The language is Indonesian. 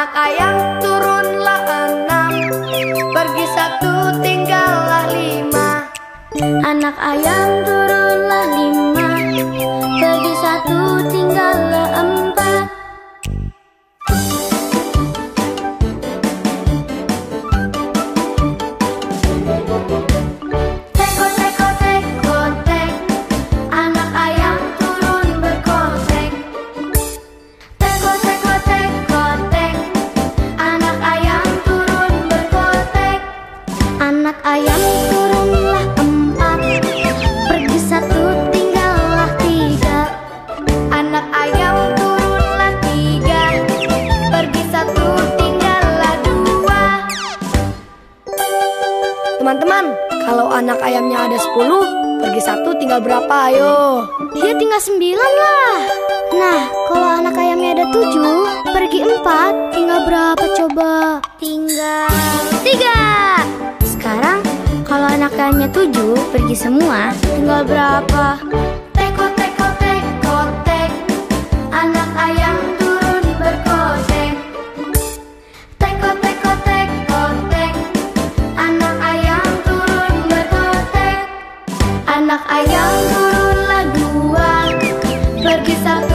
Anak ayam turunlah lima. Pergi Teman-teman, kalau anak ayamnya ada 10, pergi satu tinggal berapa ayo? Ya tinggal sembilan lah Nah kalau anak ayamnya ada tujuh Pergi empat Tinggal berapa coba? Tinggal tiga Sekarang kalau anak ayamnya tujuh Pergi semua Tinggal berapa? Anak ayam turunlah dua. Pergi satu